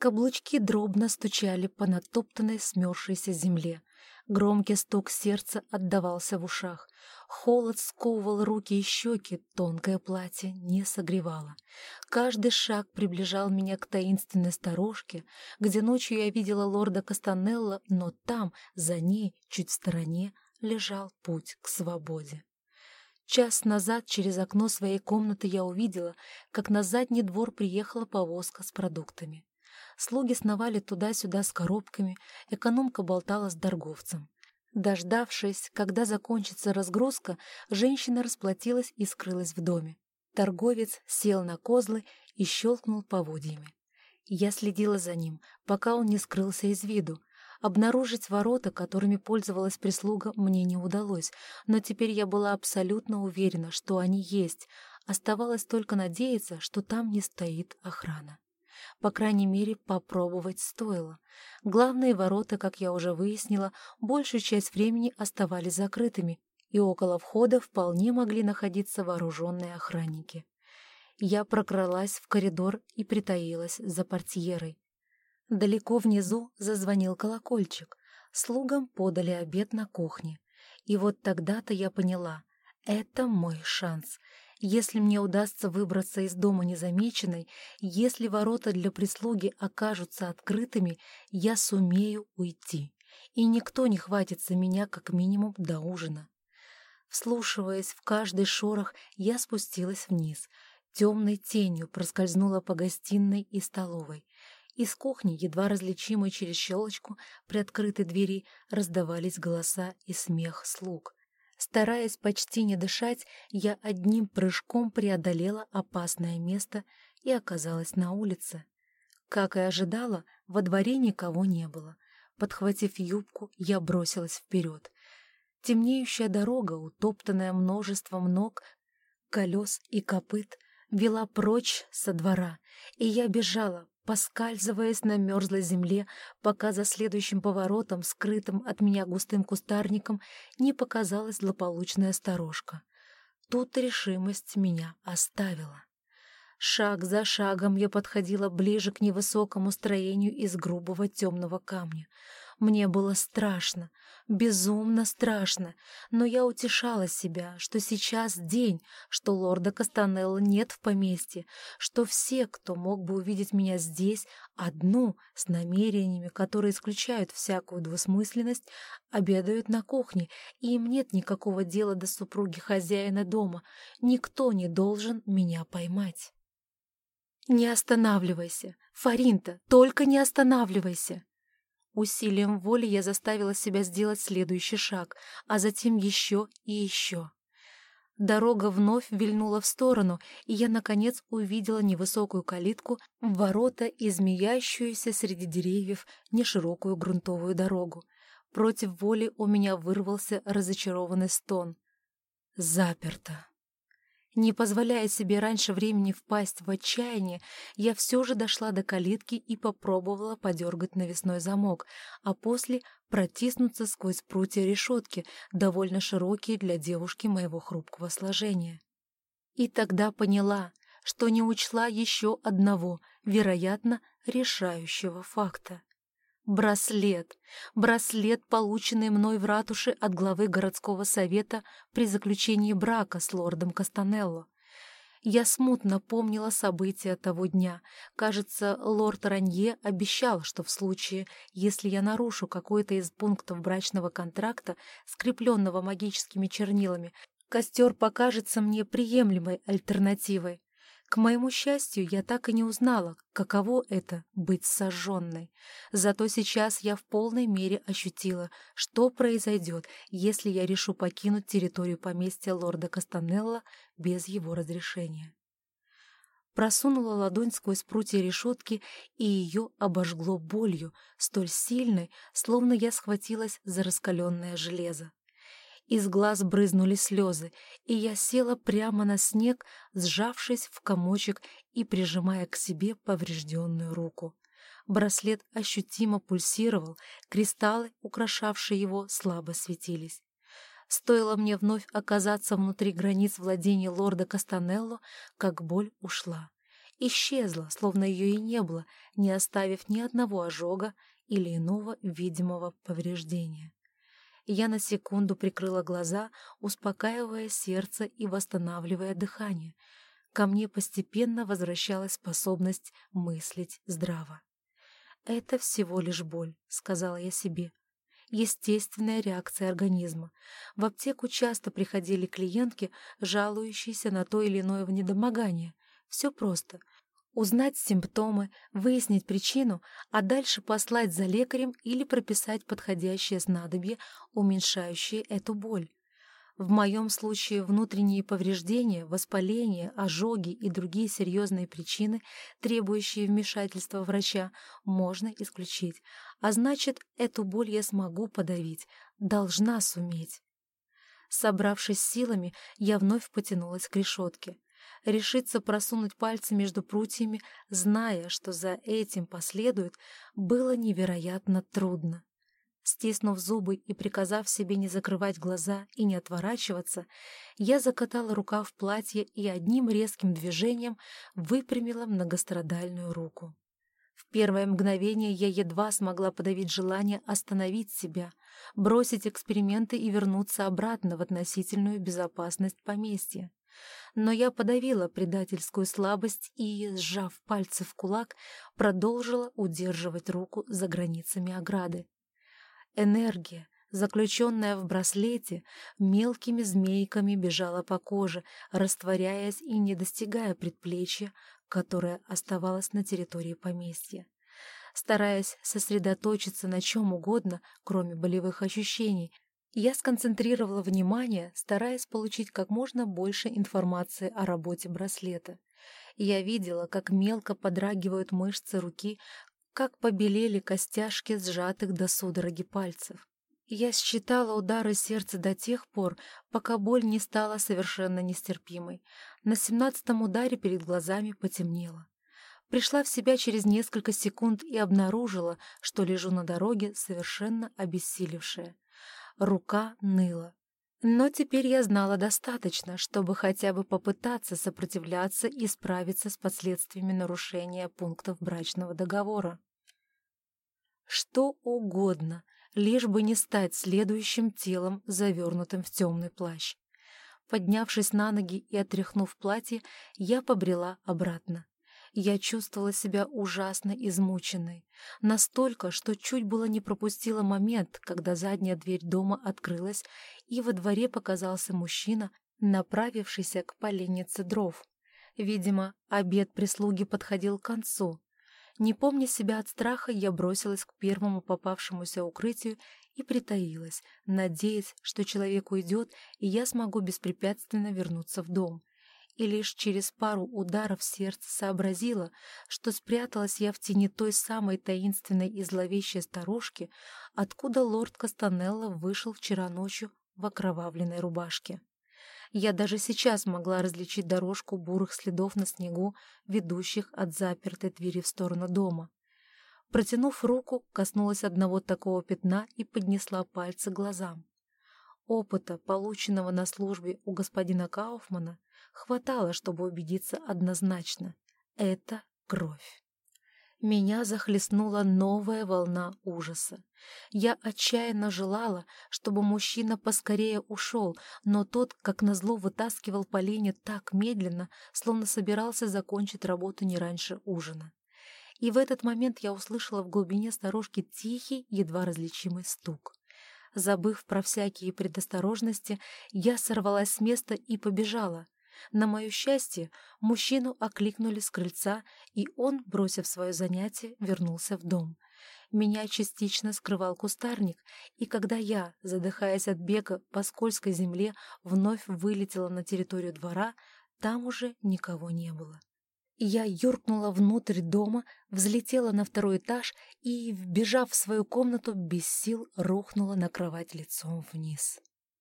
Каблучки дробно стучали по натоптанной смерзшейся земле. Громкий стук сердца отдавался в ушах. Холод сковывал руки и щеки, тонкое платье не согревало. Каждый шаг приближал меня к таинственной сторожке, где ночью я видела лорда Кастанелла, но там, за ней, чуть в стороне, лежал путь к свободе. Час назад через окно своей комнаты я увидела, как на задний двор приехала повозка с продуктами. Слуги сновали туда-сюда с коробками, экономка болтала с торговцем. Дождавшись, когда закончится разгрузка, женщина расплатилась и скрылась в доме. Торговец сел на козлы и щелкнул поводьями. Я следила за ним, пока он не скрылся из виду. Обнаружить ворота, которыми пользовалась прислуга, мне не удалось, но теперь я была абсолютно уверена, что они есть. Оставалось только надеяться, что там не стоит охрана. По крайней мере, попробовать стоило. Главные ворота, как я уже выяснила, большую часть времени оставались закрытыми, и около входа вполне могли находиться вооруженные охранники. Я прокралась в коридор и притаилась за портьерой. Далеко внизу зазвонил колокольчик. Слугам подали обед на кухне. И вот тогда-то я поняла — это мой шанс — если мне удастся выбраться из дома незамеченной, если ворота для прислуги окажутся открытыми, я сумею уйти, и никто не хватится меня как минимум до ужина. Вслушиваясь в каждый шорох, я спустилась вниз. Темной тенью проскользнула по гостиной и столовой. Из кухни, едва различимой через щелочку, при открытой двери раздавались голоса и смех слуг. Стараясь почти не дышать, я одним прыжком преодолела опасное место и оказалась на улице. Как и ожидала, во дворе никого не было. Подхватив юбку, я бросилась вперед. Темнеющая дорога, утоптанная множеством ног, колес и копыт, вела прочь со двора, и я бежала, поскальзываясь на мерзлой земле, пока за следующим поворотом, скрытым от меня густым кустарником, не показалась злополучная сторожка. Тут решимость меня оставила. Шаг за шагом я подходила ближе к невысокому строению из грубого темного камня — мне было страшно, безумно страшно, но я утешала себя, что сейчас день, что лорда Кастанелла нет в поместье, что все, кто мог бы увидеть меня здесь, одну, с намерениями, которые исключают всякую двусмысленность, обедают на кухне, и им нет никакого дела до супруги хозяина дома, никто не должен меня поймать. «Не останавливайся! Фаринта, только не останавливайся!» Усилием воли я заставила себя сделать следующий шаг, а затем еще и еще. Дорога вновь вильнула в сторону, и я, наконец, увидела невысокую калитку, ворота и змеящуюся среди деревьев неширокую грунтовую дорогу. Против воли у меня вырвался разочарованный стон. Заперто. Не позволяя себе раньше времени впасть в отчаяние, я все же дошла до калитки и попробовала подергать навесной замок, а после протиснуться сквозь прутья решетки, довольно широкие для девушки моего хрупкого сложения. И тогда поняла, что не учла еще одного, вероятно, решающего факта. Браслет. Браслет, полученный мной в ратуше от главы городского совета при заключении брака с лордом Кастанелло. Я смутно помнила события того дня. Кажется, лорд Ранье обещал, что в случае, если я нарушу какой-то из пунктов брачного контракта, скрепленного магическими чернилами, костер покажется мне приемлемой альтернативой. К моему счастью, я так и не узнала, каково это — быть сожженной. Зато сейчас я в полной мере ощутила, что произойдет, если я решу покинуть территорию поместья лорда Кастанелла без его разрешения. Просунула ладонь сквозь прутья решетки, и ее обожгло болью, столь сильной, словно я схватилась за раскаленное железо. Из глаз брызнули слезы, и я села прямо на снег, сжавшись в комочек и прижимая к себе поврежденную руку. Браслет ощутимо пульсировал, кристаллы, украшавшие его, слабо светились. Стоило мне вновь оказаться внутри границ владения лорда Кастанелло, как боль ушла. исчезла, словно ее и не было, не оставив ни одного ожога или иного видимого повреждения. Я на секунду прикрыла глаза, успокаивая сердце и восстанавливая дыхание. Ко мне постепенно возвращалась способность мыслить здраво. «Это всего лишь боль», — сказала я себе. Естественная реакция организма. В аптеку часто приходили клиентки, жалующиеся на то или иное недомогание. Все просто узнать симптомы, выяснить причину, а дальше послать за лекарем или прописать подходящее снадобье, уменьшающее эту боль. В моем случае внутренние повреждения, воспаление, ожоги и другие серьезные причины, требующие вмешательства врача, можно исключить. А значит, эту боль я смогу подавить, должна суметь. Собравшись силами, я вновь потянулась к решетке решиться просунуть пальцы между прутьями, зная, что за этим последует, было невероятно трудно. Стиснув зубы и приказав себе не закрывать глаза и не отворачиваться, я закатала рука в платье и одним резким движением выпрямила многострадальную руку. В первое мгновение я едва смогла подавить желание остановить себя, бросить эксперименты и вернуться обратно в относительную безопасность поместья но я подавила предательскую слабость и, сжав пальцы в кулак, продолжила удерживать руку за границами ограды. Энергия, заключенная в браслете, мелкими змейками бежала по коже, растворяясь и не достигая предплечья, которое оставалось на территории поместья. Стараясь сосредоточиться на чем угодно, кроме болевых ощущений, я сконцентрировала внимание, стараясь получить как можно больше информации о работе браслета. Я видела, как мелко подрагивают мышцы руки, как побелели костяшки сжатых до судороги пальцев. Я считала удары сердца до тех пор, пока боль не стала совершенно нестерпимой. На семнадцатом ударе перед глазами потемнело. Пришла в себя через несколько секунд и обнаружила, что лежу на дороге, совершенно обессилевшая. Рука ныла. Но теперь я знала достаточно, чтобы хотя бы попытаться сопротивляться и справиться с последствиями нарушения пунктов брачного договора. Что угодно, лишь бы не стать следующим телом, завернутым в темный плащ. Поднявшись на ноги и отряхнув платье, я побрела обратно. Я чувствовала себя ужасно измученной. Настолько, что чуть было не пропустила момент, когда задняя дверь дома открылась, и во дворе показался мужчина, направившийся к поленнице дров. Видимо, обед прислуги подходил к концу. Не помня себя от страха, я бросилась к первому попавшемуся укрытию и притаилась, надеясь, что человек уйдет, и я смогу беспрепятственно вернуться в дом и лишь через пару ударов сердца сообразила, что спряталась я в тени той самой таинственной и зловещей старушки, откуда лорд Кастанелло вышел вчера ночью в окровавленной рубашке. Я даже сейчас могла различить дорожку бурых следов на снегу, ведущих от запертой двери в сторону дома. Протянув руку, коснулась одного такого пятна и поднесла пальцы к глазам. Опыта, полученного на службе у господина Кауфмана, хватало, чтобы убедиться однозначно. Это кровь. Меня захлестнула новая волна ужаса. Я отчаянно желала, чтобы мужчина поскорее ушел, но тот, как назло, вытаскивал поленья так медленно, словно собирался закончить работу не раньше ужина. И в этот момент я услышала в глубине сторожки тихий, едва различимый стук. Забыв про всякие предосторожности, я сорвалась с места и побежала. На мое счастье, мужчину окликнули с крыльца, и он, бросив свое занятие, вернулся в дом. Меня частично скрывал кустарник, и когда я, задыхаясь от бега по скользкой земле, вновь вылетела на территорию двора, там уже никого не было. Я юркнула внутрь дома, взлетела на второй этаж и, вбежав в свою комнату, без сил рухнула на кровать лицом вниз.